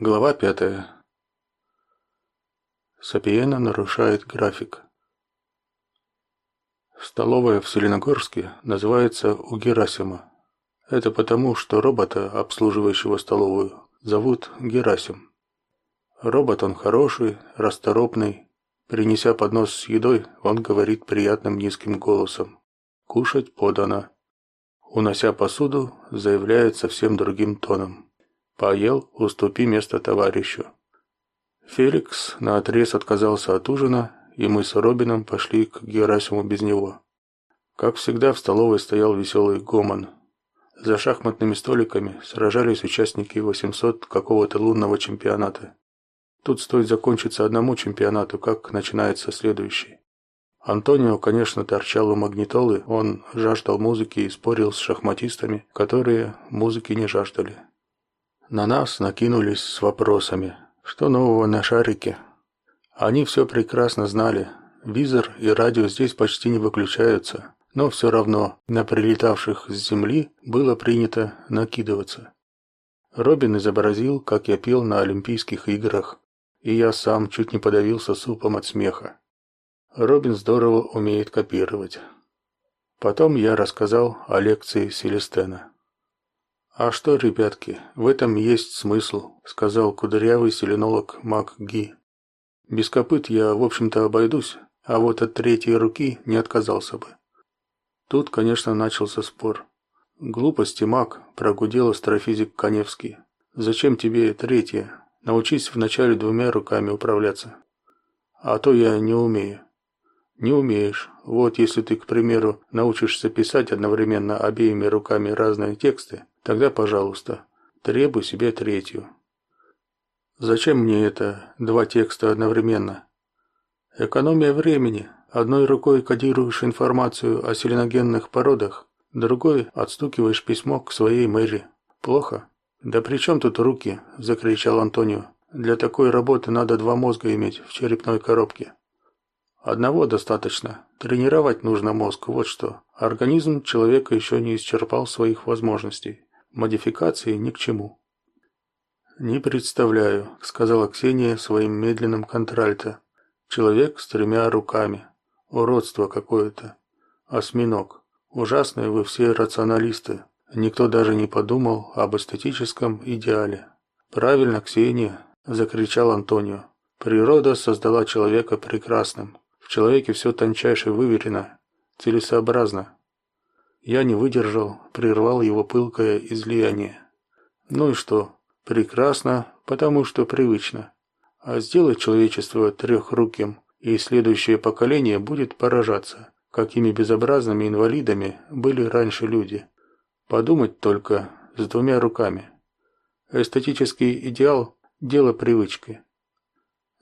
Глава пятая. Сапиена нарушает график. Столовая в Селеногорске называется у Герасима. Это потому, что робота, обслуживающего столовую, зовут Герасим. Робот он хороший, расторопный. Принеся поднос с едой, он говорит приятным низким голосом: "Кушать подано". Унося посуду, заявляет совсем другим тоном: Поел, уступи место товарищу. Феликс наотрез отказался от ужина, и мы с Робином пошли к Герасиму без него. Как всегда, в столовой стоял веселый гомон. За шахматными столиками сражались участники 800 какого-то лунного чемпионата. Тут стоит закончиться одному чемпионату, как начинается следующий. Антонио, конечно, торчал у магнитолы, он жаждал музыки и спорил с шахматистами, которые музыки не жаждали. На нас накинулись с вопросами: что нового на шарике? Они все прекрасно знали. Визор и радио здесь почти не выключаются, но все равно на прилетавших с земли было принято накидываться. Робин изобразил, как я пел на Олимпийских играх, и я сам чуть не подавился супом от смеха. Робин здорово умеет копировать. Потом я рассказал о лекции Селестена. А что, ребятки, в этом есть смысл, сказал кудрявый селенолог Мак Ги. Без копыт я, в общем-то, обойдусь, а вот от третьей руки не отказался бы. Тут, конечно, начался спор. Глупости, Мак, прогудел астрофизик Коневский. Зачем тебе третья? Научись вначале двумя руками управляться. А то я не умею. Не умеешь. Вот если ты, к примеру, научишься писать одновременно обеими руками разные тексты, Тогда, пожалуйста, требуй себе третью. Зачем мне это два текста одновременно? Экономия времени. Одной рукой кодируешь информацию о селеногенных породах, другой отстукиваешь письмо к своей мэри. Плохо? Да при чем тут руки? закричал Антонио. Для такой работы надо два мозга иметь в черепной коробке. Одного достаточно. Тренировать нужно мозг, вот что. Организм человека еще не исчерпал своих возможностей. Модификации ни к чему. Не представляю, сказала Ксения своим медленным контральто. Человек с тремя руками. Уродство какое-то. Осьминог. Ужасные вы все рационалисты. Никто даже не подумал об эстетическом идеале. Правильно, Ксения, закричал Антонио. Природа создала человека прекрасным. Человеке все тончайше выверено, целесообразно. Я не выдержал, прервал его пылкое излияние. Ну и что? Прекрасно, потому что привычно. А сделать человечество трехруким, и следующее поколение будет поражаться, какими безобразными инвалидами были раньше люди. Подумать только с двумя руками. Эстетический идеал дело привычки.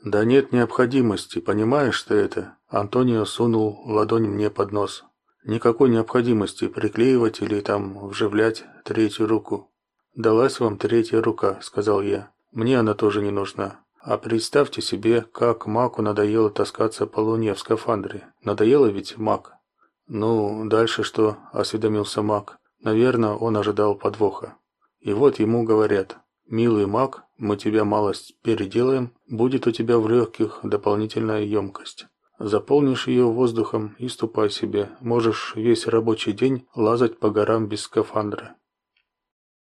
Да нет необходимости, понимаешь ты это? Антонио сунул ладонь мне под нос. Никакой необходимости приклеивать или там вживлять третью руку. Далась вам третья рука, сказал я. Мне она тоже не нужна. А представьте себе, как Маку надоело таскаться по луне в скафандре. Надоело ведь Мак. Ну, дальше что? осведомился Мак. Наверное, он ожидал подвоха. И вот ему говорят: "Милый Мак, мы тебя малость переделаем, будет у тебя в легких дополнительная емкость. Заполнишь ее воздухом и ступай себе. Можешь весь рабочий день лазать по горам без скафандра.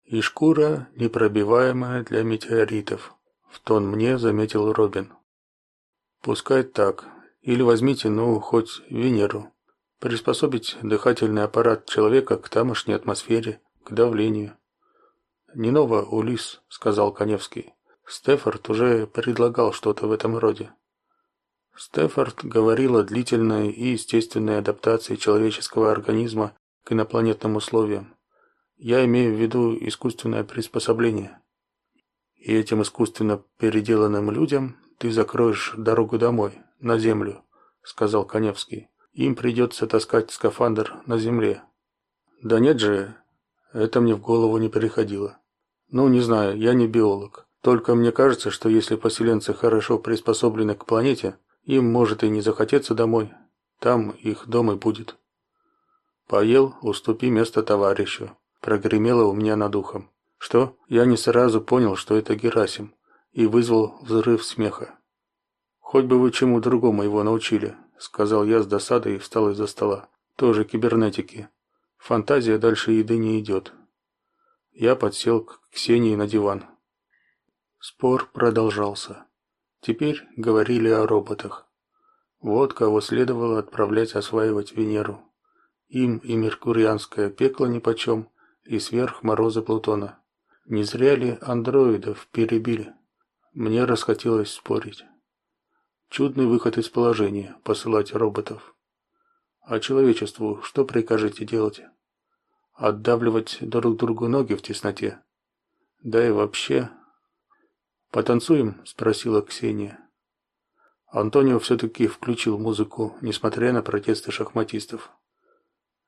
И шкура непробиваемая для метеоритов, в тон мне заметил Робин. Пускай так. Или возьмите, ну, хоть Венеру. Приспособить дыхательный аппарат человека к тамошней атмосфере, к давлению. Не ново, Улис, сказал Коневский. Стефорд уже предлагал что-то в этом роде. Стефорд говорил о длительной и естественной адаптации человеческого организма к инопланетным условиям. Я имею в виду искусственное приспособление. И этим искусственно переделанным людям ты закроешь дорогу домой, на землю, сказал Коневский. Им придется таскать скафандр на земле. Да нет же, это мне в голову не приходило. Ну, не знаю, я не биолог. Только мне кажется, что если поселенцы хорошо приспособлены к планете, им может и не захотеться домой. Там их дом и будет. Поел, уступи место товарищу. Прогремело у меня над ухом. Что? Я не сразу понял, что это Герасим. и вызвал взрыв смеха. Хоть бы вы чему другому его научили, сказал я с досадой и встал из-за стола. Тоже кибернетики. Фантазия дальше еды не идет. Я подсел к Ксении на диван. Спор продолжался. Теперь говорили о роботах. Вот кого следовало отправлять осваивать Венеру. Им и меркурианское пекло нипочем, и сверх морозы Плутона. Не зря ли андроидов перебили? Мне расхотелось спорить. Чудный выход из положения посылать роботов. А человечеству что прикажете делать? Отдавливать друг другу ноги в тесноте? Да и вообще. Потанцуем, спросила Ксения. Антонио все таки включил музыку, несмотря на протесты шахматистов.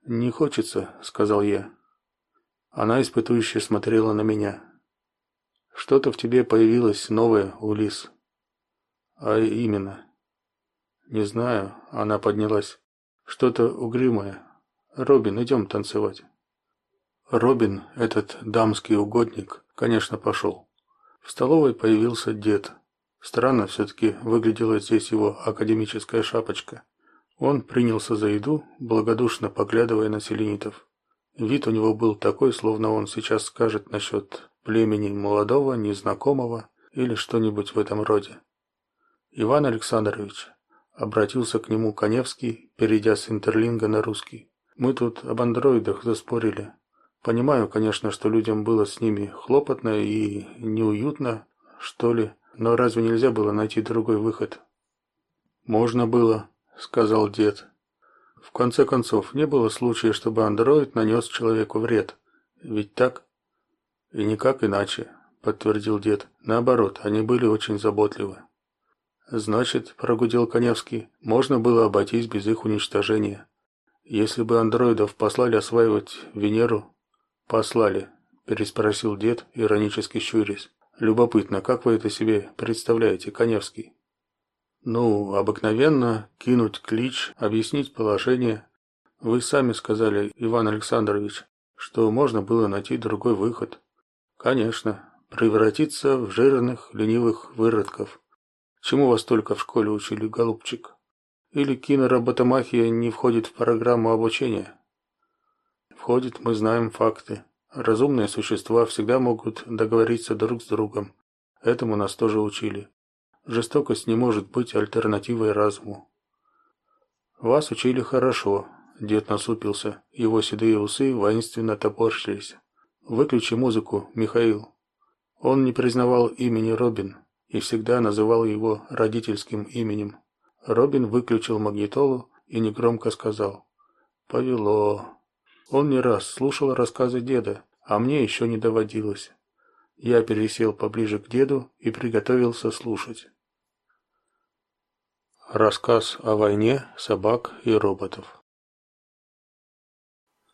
Не хочется, сказал я. Она испытующе смотрела на меня. Что-то в тебе появилось новое, Улис. А именно? Не знаю, она поднялась. Что-то угрюмое. Робин, идем танцевать. Робин, этот дамский угодник, конечно, пошел. В столовой появился дед. Странно все таки выглядела здесь его академическая шапочка. Он принялся за еду, благодушно поглядывая на селенитов. Вид у него был такой, словно он сейчас скажет насчет племени молодого, незнакомого или что-нибудь в этом роде. Иван Александрович, Обратился к нему Коневский, перейдя с интерлинга на русский. Мы тут об андроидах заспорили. Понимаю, конечно, что людям было с ними хлопотно и неуютно, что ли, но разве нельзя было найти другой выход? Можно было, сказал дед. В конце концов, не было случая, чтобы андроид нанес человеку вред. Ведь так? И никак иначе, подтвердил дед. Наоборот, они были очень заботливы. Значит, прогудел Коневский, можно было обойтись без их уничтожения. Если бы андроидов послали осваивать Венеру, послали, переспросил дед, иронически щурясь. Любопытно, как вы это себе представляете, Коневский? Ну, обыкновенно кинуть клич, объяснить положение. Вы сами сказали, Иван Александрович, что можно было найти другой выход. Конечно, превратиться в жирных, ленивых выродков. Чему вас только в школе учили, голубчик? Или киноработомахия не входит в программу обучения? Входит, мы знаем факты. Разумные существа всегда могут договориться друг с другом. Этому нас тоже учили. Жестокость не может быть альтернативой разуму. Вас учили хорошо, дед насупился. Его седые усы воинственно топорщились. Выключи музыку, Михаил. Он не признавал имени Робин и всегда называл его родительским именем. Робин выключил магнитолу и негромко сказал: "Повело". Он не раз слушал рассказы деда, а мне еще не доводилось. Я пересел поближе к деду и приготовился слушать. Рассказ о войне собак и роботов.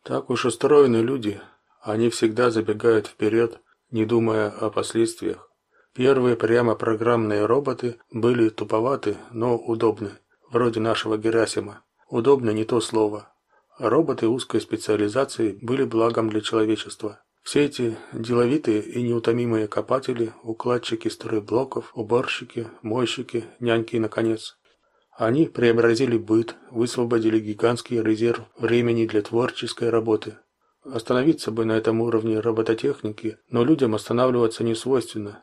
Так уж устроены люди, они всегда забегают вперед, не думая о последствиях. Первые прямо программные роботы были туповаты, но удобны, вроде нашего Герасима. Удобно не то слово. Роботы узкой специализации были благом для человечества. Все эти деловитые и неутомимые копатели, укладчики стройблоков, уборщики, мойщики, няньки наконец. Они преобразили быт, высвободили гигантский резерв времени для творческой работы. Остановиться бы на этом уровне робототехники, но людям останавливаться не свойственно.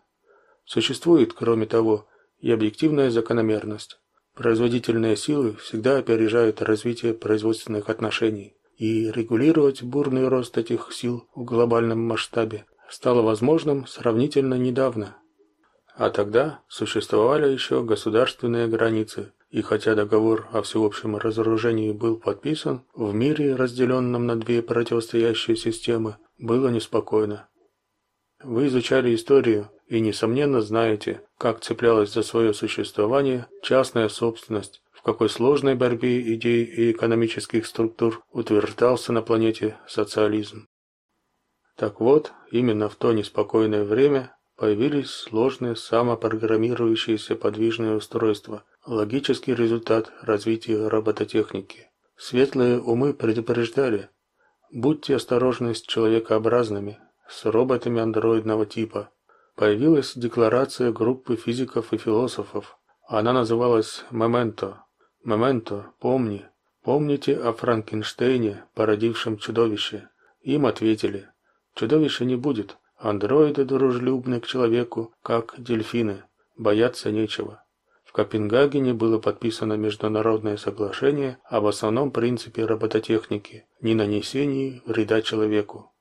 Существует, кроме того, и объективная закономерность. Производительные силы всегда опережают развитие производственных отношений, и регулировать бурный рост этих сил в глобальном масштабе стало возможным сравнительно недавно. А тогда существовали еще государственные границы, и хотя договор о всеобщем разоружении был подписан, в мире, разделенном на две противостоящие системы, было неспокойно. Вы изучали историю и несомненно знаете, как цеплялась за свое существование частная собственность, в какой сложной борьбе идей и экономических структур утверждался на планете социализм. Так вот, именно в то неспокойное время появились сложные самопрограммирующиеся подвижные устройства, логический результат развития робототехники. Светлые умы предупреждали: будьте осторожны с человекообразными, с роботами андроидного типа. Появилась декларация группы физиков и философов. Она называлась «Мементо». «Мементо, помни». Помните о Франкенштейне, породившем чудовище? Им ответили. Чудовища не будет. Андроиды дружелюбны к человеку, как дельфины. Бояться нечего. В Копенгагене было подписано международное соглашение об основном принципе робототехники – не нанесении вреда человеку.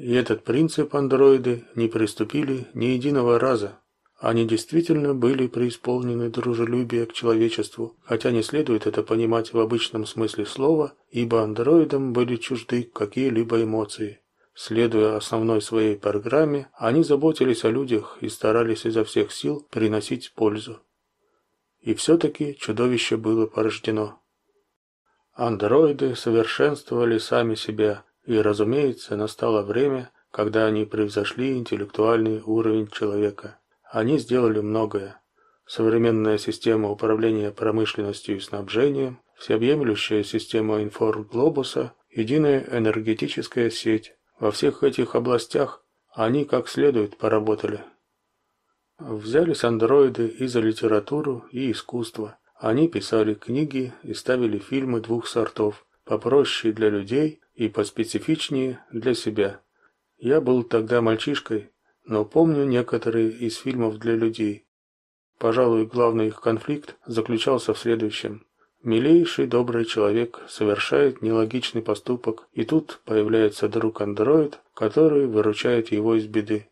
И этот принцип андроиды не приступили ни единого раза. Они действительно были преисполнены дружелюбия к человечеству, хотя не следует это понимать в обычном смысле слова, ибо андроидам были чужды какие-либо эмоции. Следуя основной своей программе, они заботились о людях и старались изо всех сил приносить пользу. И все-таки чудовище было порождено. Андроиды совершенствовали сами себя, и, разумеется, настало время, когда они превзошли интеллектуальный уровень человека. Они сделали многое. Современная система управления промышленностью и снабжением, всеобъемлющая система информглобуса, единая энергетическая сеть. Во всех этих областях они как следует поработали. Взялись андроиды и за литературу, и искусство. Они писали книги и ставили фильмы двух сортов, попроще для людей и поспецифичнее для себя. Я был тогда мальчишкой, но помню некоторые из фильмов для людей. Пожалуй, главный их конфликт заключался в следующем. Милейший добрый человек совершает нелогичный поступок, и тут появляется друг-андроид, который выручает его из беды.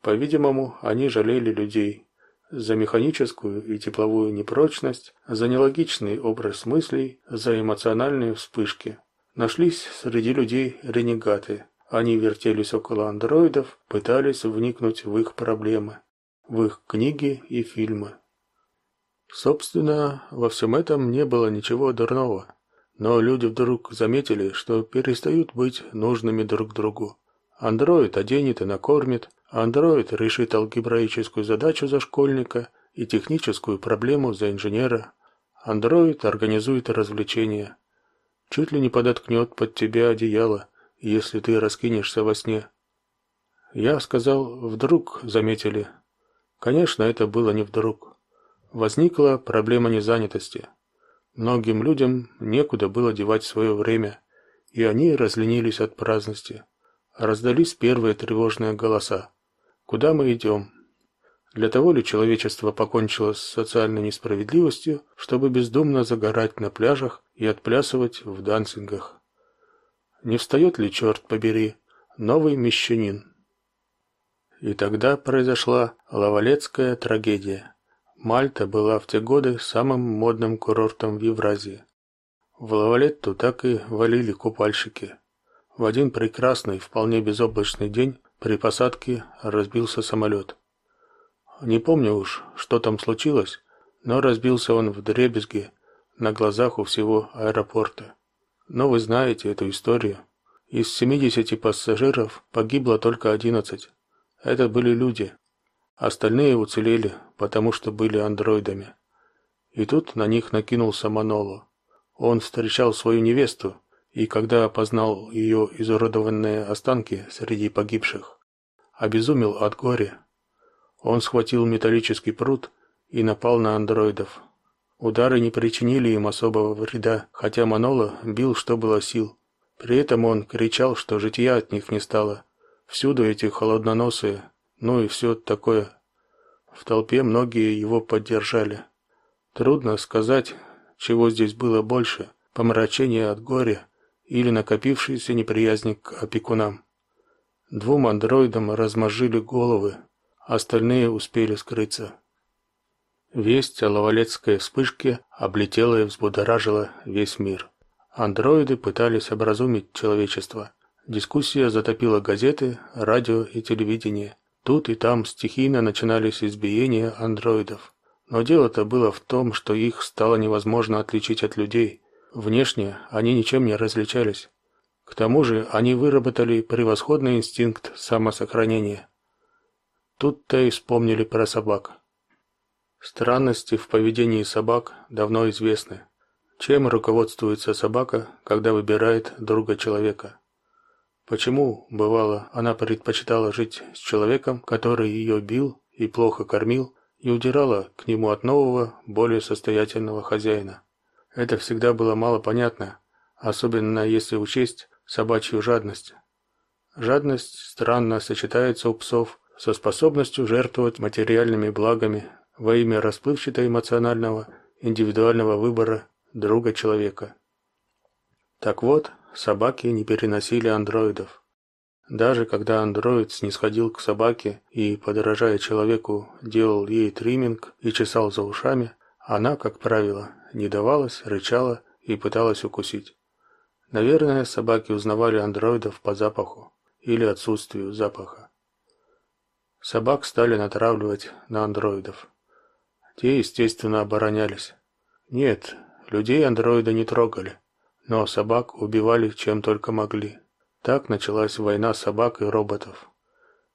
По-видимому, они жалели людей за механическую и тепловую непрочность, за нелогичный образ мыслей, за эмоциональные вспышки. Нашлись среди людей ренегаты. Они вертелись около андроидов, пытались вникнуть в их проблемы, в их книги и фильмы. Собственно, во всем этом не было ничего дурного. Но люди вдруг заметили, что перестают быть нужными друг другу. Андроид оденет и накормит, андроид решит алгебраическую задачу за школьника и техническую проблему за инженера. Андроид организует развлечения, чуть ли не подоткнет под тебя одеяло, если ты раскинешься во сне. Я сказал, вдруг заметили. Конечно, это было не вдруг. Возникла проблема незанятости. Многим людям некуда было девать свое время, и они разленились от праздности. Раздались первые тревожные голоса. Куда мы идем? Для того ли человечество покончило с социальной несправедливостью, чтобы бездумно загорать на пляжах и отплясывать в дансингах? Не встает ли, черт побери, новый мещанин? И тогда произошла лавалецкая трагедия. Мальта была в те годы самым модным курортом в Евразии. В Лавалетту так и валили купальщики. В один прекрасный, вполне безоблачный день при посадке разбился самолет. Не помню уж, что там случилось, но разбился он в дребезги на глазах у всего аэропорта. Но вы знаете эту историю. Из 70 пассажиров погибло только 11. Это были люди. Остальные уцелели, потому что были андроидами. И тут на них накинулся Маноло. Он встречал свою невесту, и когда опознал ее изуродованные останки среди погибших, обезумел от горя он схватил металлический прут и напал на андроидов. Удары не причинили им особого вреда, хотя Манола бил что было сил. При этом он кричал, что житья от них не стало. Всюду эти холодноносые, ну и все такое. В толпе многие его поддержали. Трудно сказать, чего здесь было больше: помрачения от горя или накопившейся неприязни к опекунам. Двум андроидам размозжили головы, остальные успели скрыться. Весть о лавалетской вспышке облетела и взбудоражила весь мир. Андроиды пытались образумить человечество. Дискуссия затопила газеты, радио и телевидение. Тут и там стихийно начинались избиения андроидов. Но дело-то было в том, что их стало невозможно отличить от людей. Внешне они ничем не различались. К тому же они выработали превосходный инстинкт самосохранения. Тут-то и вспомнили про собак. Странности в поведении собак давно известны. Чем руководствуется собака, когда выбирает друга человека? Почему, бывало, она предпочитала жить с человеком, который ее бил и плохо кормил, и удирала к нему от нового, более состоятельного хозяина. Это всегда было мало понятно, особенно если учесть собачью жадность. Жадность странно сочетается у псов со способностью жертвовать материальными благами во имя расплывчато-эмоционального индивидуального выбора друга человека. Так вот, собаки не переносили андроидов. Даже когда андроид снисходил к собаке и, подражая человеку, делал ей тримминг и чесал за ушами, она, как правило, не давалась, рычала и пыталась укусить. Наверное, собаки узнавали андроидов по запаху или отсутствию запаха. Собак стали натравливать на андроидов. Те, естественно, оборонялись. Нет, людей андроиды не трогали, но собак убивали чем только могли. Так началась война собак и роботов.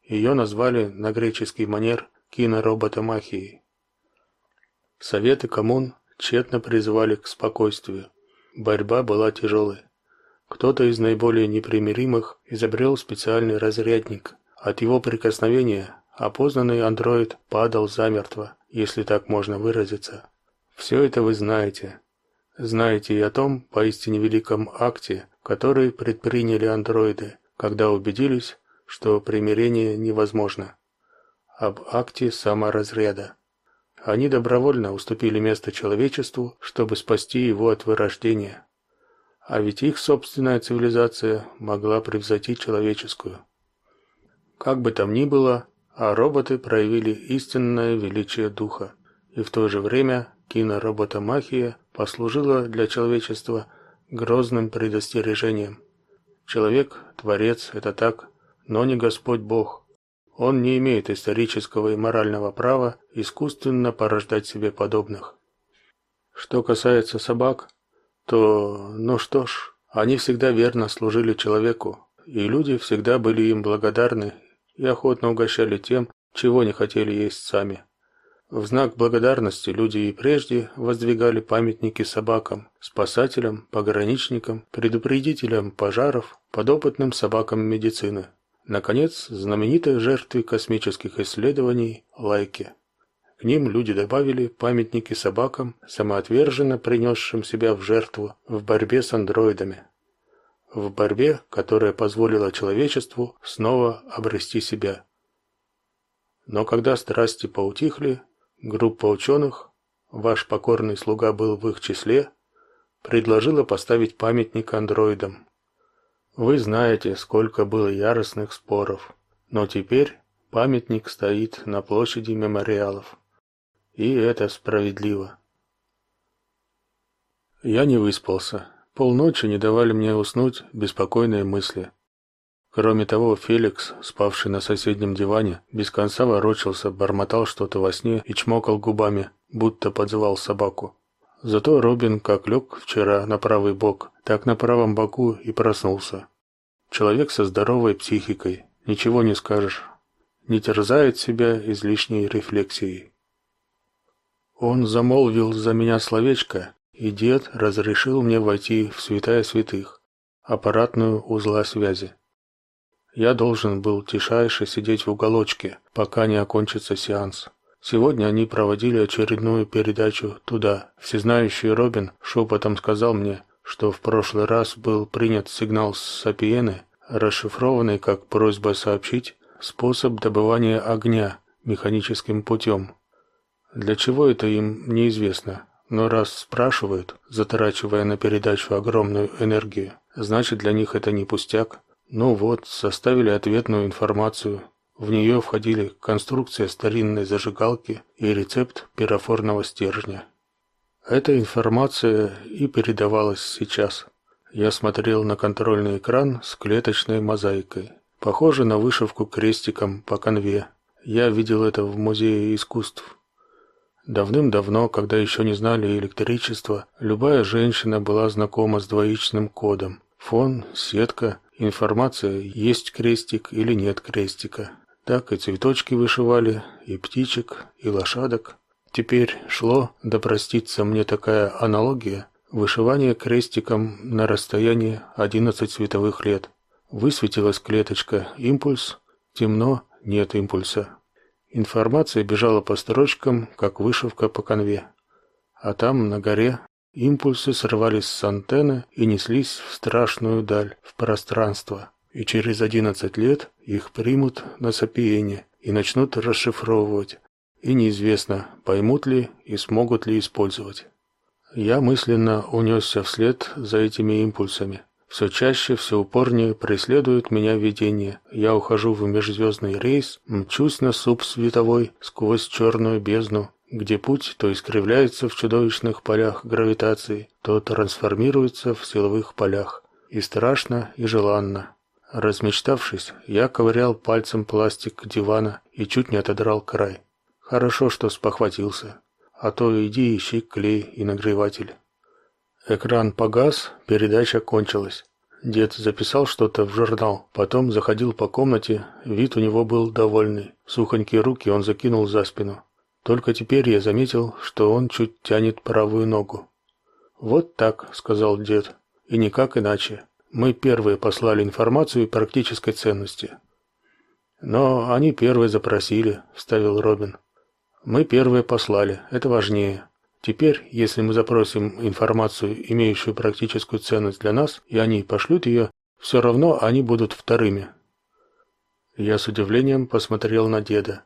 Ее назвали на греческий манер кинороботомахией. Советы коммун тщетно призывали к спокойствию. Борьба была тяжелой. Кто-то из наиболее непримиримых изобрел специальный разрядник. От его прикосновения опознанный андроид падал замертво, если так можно выразиться. Все это вы знаете. Знаете и о том поистине великом акте, который предприняли андроиды, когда убедились, что примирение невозможно. Об акте саморазряда. Они добровольно уступили место человечеству, чтобы спасти его от вырождения. А ведь их собственная цивилизация могла превзойти человеческую. Как бы там ни было, а роботы проявили истинное величие духа. И в то же время кинороботомахия послужила для человечества грозным предостережением. Человек творец это так, но не Господь Бог. Он не имеет исторического и морального права искусственно порождать себе подобных. Что касается собак, то, ну что ж, они всегда верно служили человеку, и люди всегда были им благодарны и охотно угощали тем, чего не хотели есть сами. В знак благодарности люди и прежде воздвигали памятники собакам, спасателям, пограничникам, предупредителям пожаров, подопытным собакам медицины. Наконец, знаменитой жертве космических исследований Лайке. К ним люди добавили памятники собакам, самоотверженно принесшим себя в жертву в борьбе с андроидами. В борьбе, которая позволила человечеству снова обрести себя. Но когда страсти поутихли, группа ученых, ваш покорный слуга был в их числе, предложила поставить памятник андроидам. Вы знаете, сколько было яростных споров, но теперь памятник стоит на площади мемориалов. И это справедливо. Я не выспался. Полночи не давали мне уснуть беспокойные мысли. Кроме того, Феликс, спавший на соседнем диване, без конца ворочался, бормотал что-то во сне и чмокал губами, будто подзывал собаку. Зато Робин как лег вчера на правый бок, так на правом боку и проснулся. Человек со здоровой психикой, ничего не скажешь. Не терзает себя излишней рефлексией. Он замолвил за меня словечко, и дед разрешил мне войти в святая святых, аппаратную узла связи. Я должен был тишайше сидеть в уголочке, пока не окончится сеанс. Сегодня они проводили очередную передачу туда. Всезнающий Робин шепотом сказал мне, что в прошлый раз был принят сигнал с Сапиены, расшифрованный как просьба сообщить способ добывания огня механическим путем. Для чего это им неизвестно, но раз спрашивают, затрачивая на передачу огромную энергию, значит для них это не пустяк. Ну вот, составили ответную информацию. В нее входили конструкция старинной зажигалки и рецепт пирофорного стержня. Эта информация и передавалась сейчас. Я смотрел на контрольный экран с клеточной мозаикой. Похоже на вышивку крестиком по канве. Я видел это в музее искусств. Давным-давно, когда еще не знали электричества, любая женщина была знакома с двоичным кодом. Фон, сетка, информация, есть крестик или нет крестика. Так и цветочки вышивали, и птичек, и лошадок. Теперь шло, да простится мне такая аналогия, вышивание крестиком на расстоянии 11 световых лет. Высветилась клеточка «Импульс», темно, нет импульса. Информация бежала по строчкам, как вышивка по конве. А там, на горе, импульсы срывались с антенны и неслись в страшную даль, в пространство. И через одиннадцать лет их примут на сапиене и начнут расшифровывать. И неизвестно, поймут ли и смогут ли использовать. Я мысленно унесся вслед за этими импульсами. Все чаще, все упорнее преследуют меня видения. Я ухожу в межзвездный рейс, мчусь на суп световой сквозь черную бездну, где путь то искривляется в чудовищных полях гравитации, то трансформируется в силовых полях. И страшно, и желанно. Размечтавшись, я ковырял пальцем пластик дивана и чуть не отодрал край. Хорошо, что спохватился. А то иди ищи клей и нагреватель. Экран погас, передача кончилась. Дед записал что-то в журнал, потом заходил по комнате, вид у него был довольный. Сухонькие руки он закинул за спину. Только теперь я заметил, что он чуть тянет правую ногу. «Вот так», — сказал дед, — «и никак иначе. Мы первые послали информацию практической ценности». «Но они первые запросили», — вставил Робин. «Мы первые послали, это важнее. Теперь, если мы запросим информацию, имеющую практическую ценность для нас, и они пошлют ее, все равно они будут вторыми. Я с удивлением посмотрел на деда.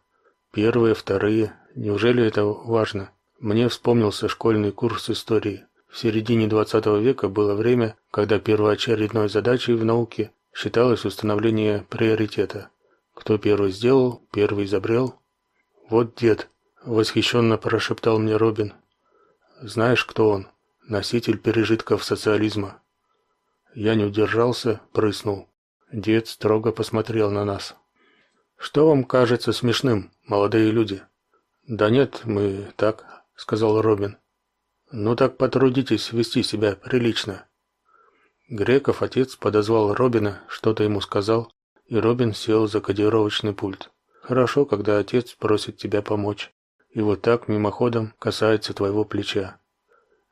Первые, вторые, неужели это важно? Мне вспомнился школьный курс истории. В середине 20 века было время, когда первоочередной задачей в науке считалось установление приоритета. Кто первый сделал, первый изобрел. Вот дед, восхищенно прошептал мне Робин. Знаешь, кто он? Носитель пережитков социализма. Я не удержался, прыснул. Дед строго посмотрел на нас. Что вам кажется смешным, молодые люди? Да нет, мы так, сказал Робин. Ну так потрудитесь вести себя прилично. Греков отец подозвал Робина, что-то ему сказал, и Робин сел за кодировочный пульт. Хорошо, когда отец просит тебя помочь и вот так мимоходом касается твоего плеча.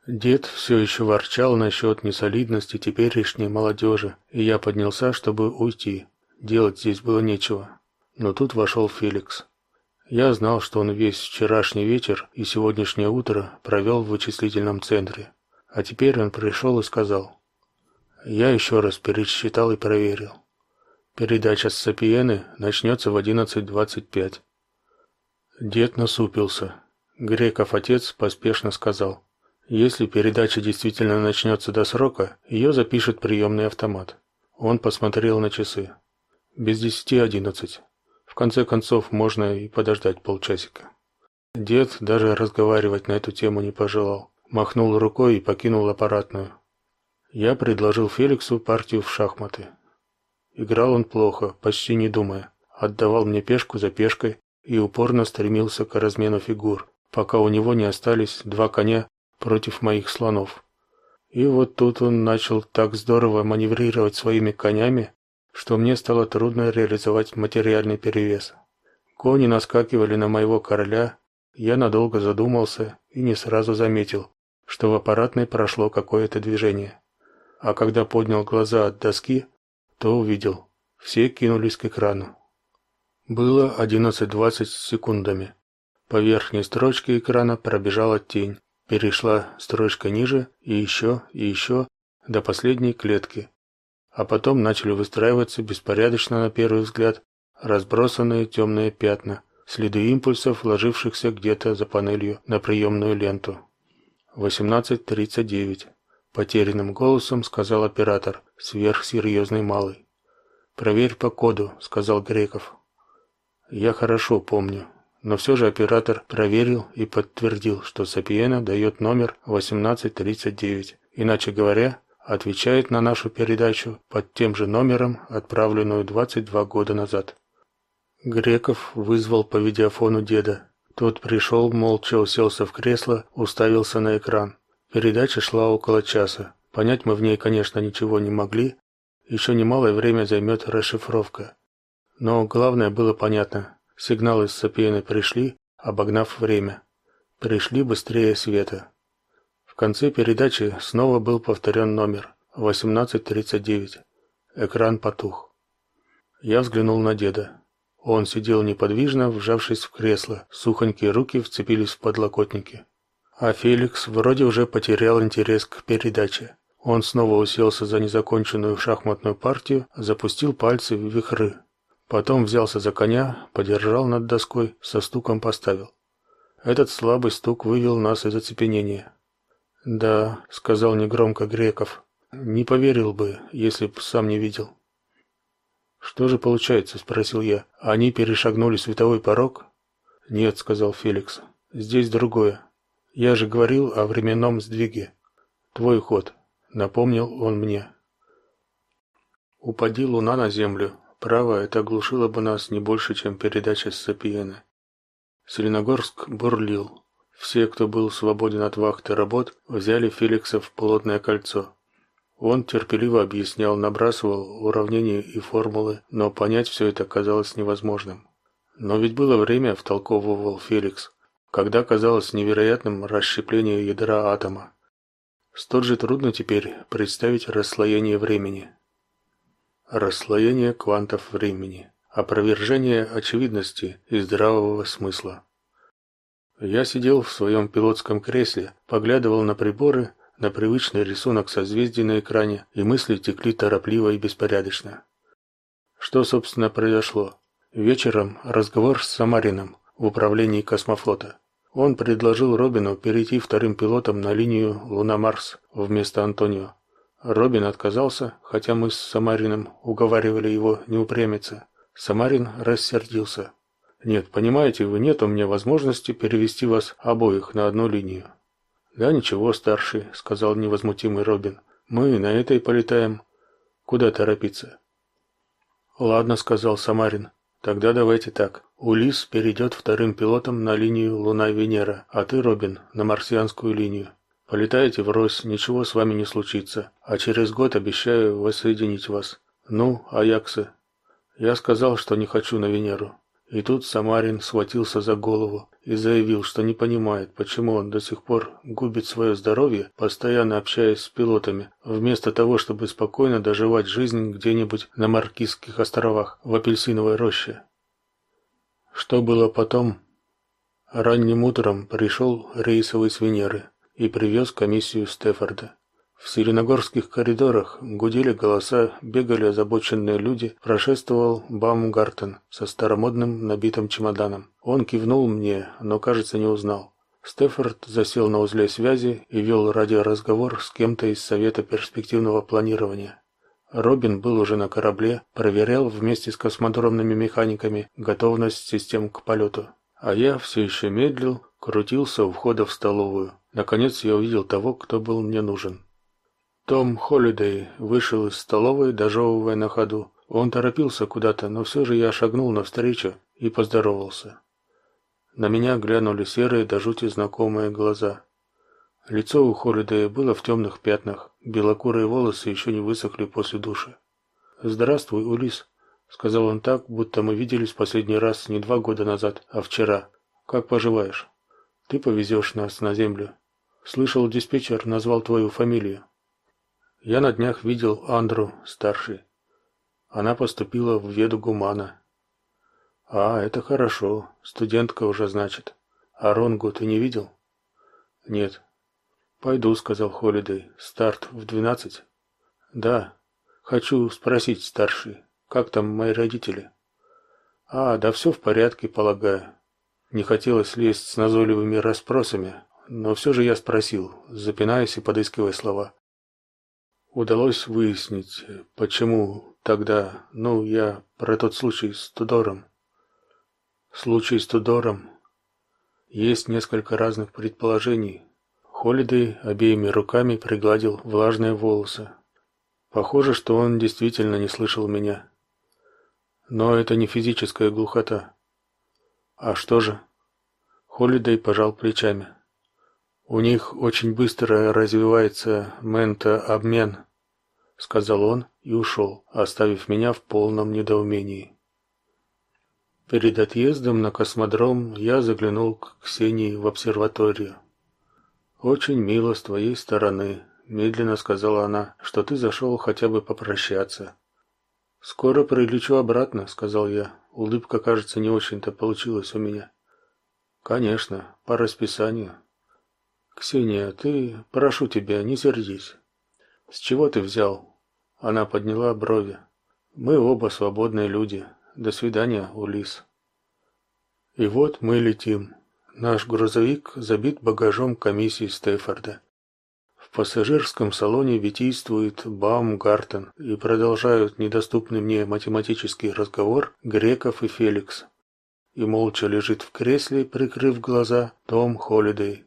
Дед все еще ворчал насчет несолидности теперешней молодежи, и я поднялся, чтобы уйти. Делать здесь было нечего. Но тут вошел Феликс. Я знал, что он весь вчерашний вечер и сегодняшнее утро провел в вычислительном центре. А теперь он пришел и сказал. Я еще раз пересчитал и проверил. Передача с Сапиены начнется в 11.25. Дед насупился. Греков отец поспешно сказал: "Если передача действительно начнется до срока, ее запишет приемный автомат". Он посмотрел на часы. Без десяти одиннадцать. В конце концов, можно и подождать полчасика. Дед даже разговаривать на эту тему не пожелал. Махнул рукой и покинул аппаратную. Я предложил Феликсу партию в шахматы. Играл он плохо, почти не думая. Отдавал мне пешку за пешкой, и упорно стремился к размену фигур, пока у него не остались два коня против моих слонов. И вот тут он начал так здорово маневрировать своими конями, что мне стало трудно реализовать материальный перевес. Кони наскакивали на моего короля, я надолго задумался и не сразу заметил, что в аппаратной прошло какое-то движение. А когда поднял глаза от доски, то увидел, все кинулись к экрану. Было 11:20 секундами. По верхней строчке экрана пробежала тень, перешла строчка ниже и еще, и еще до последней клетки. А потом начали выстраиваться беспорядочно на первый взгляд разбросанные темные пятна, следы импульсов, ложившихся где-то за панелью на приемную ленту. 18:39. Потерянным голосом сказал оператор, сверхсерьезный малый. Проверь по коду, сказал Греков. Я хорошо помню, но все же оператор проверил и подтвердил, что Сапиена дает номер 1839. Иначе говоря, отвечает на нашу передачу под тем же номером, отправленную 22 года назад. Греков вызвал по видеофону деда. Тот пришел, молча уселся в кресло, уставился на экран. Передача шла около часа. Понять мы в ней, конечно, ничего не могли. Еще немалое время займет расшифровка. Но главное было понятно. Сигналы с Сапиены пришли, обогнав время. Пришли быстрее света. В конце передачи снова был повторен номер 1839. Экран потух. Я взглянул на деда. Он сидел неподвижно, вжавшись в кресло. Сухонькие руки вцепились в подлокотники. А Феликс вроде уже потерял интерес к передаче. Он снова уселся за незаконченную шахматную партию, запустил пальцы в вихры. Потом взялся за коня, подержал над доской, со стуком поставил. Этот слабый стук вывел нас из оцепенения. "Да", сказал негромко Греков. "Не поверил бы, если б сам не видел". "Что же получается?" спросил я. "Они перешагнули световой порог?" "Нет", сказал Феликс. "Здесь другое. Я же говорил о временном сдвиге. Твой ход, напомнил он мне. Упади луна на землю, право, это оглушило бы нас не больше, чем передача с Сапиена. Селеногорск бурлил. Все, кто был свободен от вахты работ, взяли Феликса в плотное кольцо. Он терпеливо объяснял, набрасывал уравнения и формулы, но понять все это казалось невозможным. Но ведь было время, втолковывал Феликс, когда казалось невероятным расщепление ядра атома. Столь же трудно теперь представить расслоение времени. Расслоение квантов времени. Опровержение очевидности и здравого смысла. Я сидел в своем пилотском кресле, поглядывал на приборы, на привычный рисунок созвездий на экране, и мысли текли торопливо и беспорядочно. Что, собственно, произошло? Вечером разговор с Самарином, в управлении космофлота. Он предложил Робину перейти вторым пилотом на линию Луна-Марс вместо Антонио. Робин отказался, хотя мы с Самарином уговаривали его не упрямиться. Самарин рассердился. Нет, понимаете, вы нет у меня возможности перевести вас обоих на одну линию. Да ничего, старший, сказал невозмутимый Робин. Мы на этой полетаем. Куда торопиться? Ладно, сказал Самарин. Тогда давайте так. Улис перейдет вторым пилотом на линию Луна-Венера, а ты, Робин, на марсианскую линию. Полетаете врозь, ничего с вами не случится, а через год обещаю воссоединить вас. Ну, Аяксы. Я сказал, что не хочу на Венеру. И тут Самарин схватился за голову и заявил, что не понимает, почему он до сих пор губит свое здоровье, постоянно общаясь с пилотами, вместо того, чтобы спокойно доживать жизнь где-нибудь на Маркизских островах в апельсиновой роще. Что было потом? Ранним утром пришел рейсовый с Венеры и привез комиссию Стефорда. В Селеногорских коридорах гудели голоса, бегали озабоченные люди, прошествовал Баумгартен со старомодным набитым чемоданом. Он кивнул мне, но, кажется, не узнал. Стефорд засел на узле связи и вел радиоразговор с кем-то из Совета перспективного планирования. Робин был уже на корабле, проверял вместе с космодромными механиками готовность систем к полету. А я все еще медлил, крутился у входа в столовую. Наконец я увидел того, кто был мне нужен. Том Холидей вышел из столовой, дожевывая на ходу. Он торопился куда-то, но все же я шагнул навстречу и поздоровался. На меня глянули серые до жути знакомые глаза. Лицо у Холидея было в темных пятнах, белокурые волосы еще не высохли после душа. "Здравствуй, Улис", сказал он так, будто мы виделись последний раз не два года назад, а вчера. "Как поживаешь? Ты повезешь нас на землю. Слышал, диспетчер назвал твою фамилию. Я на днях видел Андру, старший. Она поступила в веду гумана. А, это хорошо. Студентка уже, значит. А Ронгу ты не видел? Нет. Пойду, сказал Холидей. Старт в двенадцать? Да. Хочу спросить, старший, как там мои родители? А, да все в порядке, полагаю. Не хотелось лезть с назойливыми расспросами, но все же я спросил, запинаясь и подыскивая слова удалось выяснить, почему тогда, ну, я про тот случай с Тудором. Случай с Тудором. Есть несколько разных предположений. Холидей обеими руками пригладил влажные волосы. Похоже, что он действительно не слышал меня. Но это не физическая глухота. А что же? Холидей пожал плечами. У них очень быстро развивается ментообмен сказал он и ушел, оставив меня в полном недоумении. Перед отъездом на космодром я заглянул к Ксении в обсерваторию. Очень мило с твоей стороны, медленно сказала она, что ты зашел хотя бы попрощаться. Скоро прилечу обратно, сказал я. Улыбка, кажется, не очень-то получилась у меня. Конечно, по расписанию. Ксения, ты, прошу тебя, не сердись. С чего ты взял? Она подняла брови. Мы оба свободные люди. До свидания, Улис. И вот мы летим. Наш грузовик забит багажом комиссии Стефорда. В пассажирском салоне витийствует Баумгартен и продолжают недоступный мне математический разговор Греков и Феликс. И молча лежит в кресле, прикрыв глаза, Том Холидей.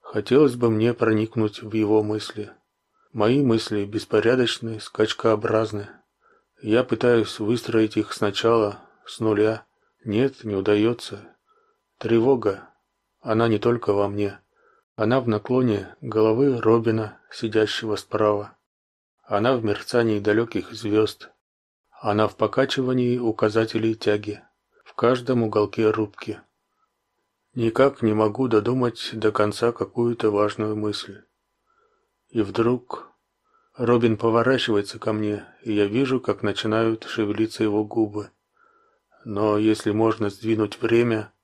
Хотелось бы мне проникнуть в его мысли. Мои мысли беспорядочны, скачкообразны. Я пытаюсь выстроить их сначала, с нуля. Нет, не удается. Тревога. Она не только во мне. Она в наклоне головы Робина, сидящего справа. Она в мерцании далеких звезд. Она в покачивании указателей тяги. В каждом уголке рубки. Никак не могу додумать до конца какую-то важную мысль. И вдруг Робин поворачивается ко мне, и я вижу, как начинают шевелиться его губы. Но если можно сдвинуть время,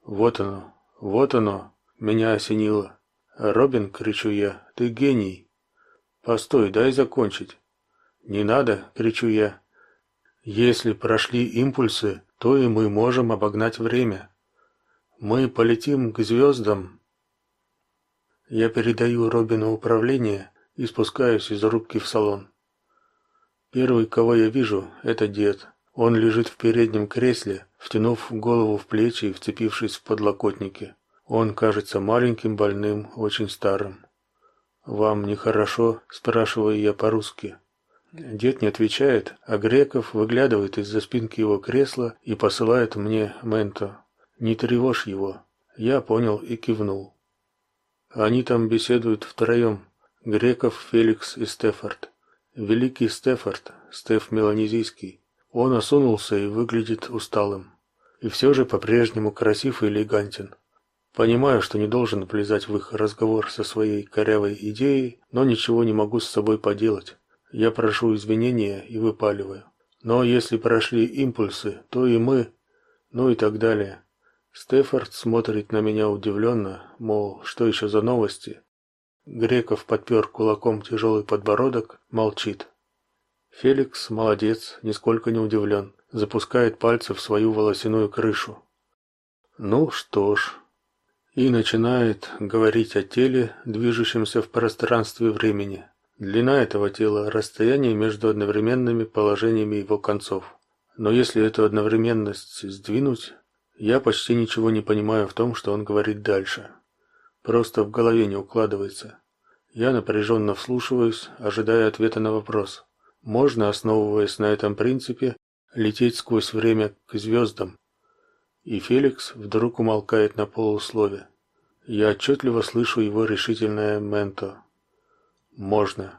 вот оно, вот оно, меня осенило. Робин, кричу я, ты гений. Постой, дай закончить. Не надо, кричу я. Если прошли импульсы, то и мы можем обогнать время. Мы полетим к звездам. Я передаю Робину управление и спускаюсь из рубки в салон. Первый, кого я вижу, это дед. Он лежит в переднем кресле, втянув голову в плечи и вцепившись в подлокотники. Он кажется маленьким, больным, очень старым. Вам нехорошо, спрашиваю я по-русски. Дед не отвечает, а Греков выглядывает из-за спинки его кресла и посылает мне менто. Не тревожь его. Я понял и кивнул. Они там беседуют втроем, Греков, Феликс и Стефорд. Великий Стефорд, Стеф Меланезийский. Он осунулся и выглядит усталым. И все же по-прежнему красив и элегантен. Понимаю, что не должен влезать в их разговор со своей корявой идеей, но ничего не могу с собой поделать. Я прошу извинения и выпаливаю. Но если прошли импульсы, то и мы, ну и так далее. Стефорд смотрит на меня удивленно, мол, что еще за новости? Греков подпер кулаком тяжелый подбородок, молчит. Феликс молодец, нисколько не удивлен, запускает пальцы в свою волосяную крышу. Ну что ж, и начинает говорить о теле, движущемся в пространстве времени. Длина этого тела расстояние между одновременными положениями его концов. Но если эту одновременность сдвинуть, я почти ничего не понимаю в том, что он говорит дальше. Просто в голове не укладывается. Я напряженно вслушиваюсь, ожидая ответа на вопрос. Можно, основываясь на этом принципе, лететь сквозь время к звездам? И Феликс вдруг умолкает на полуслове. Я отчетливо слышу его решительное менто. Можно.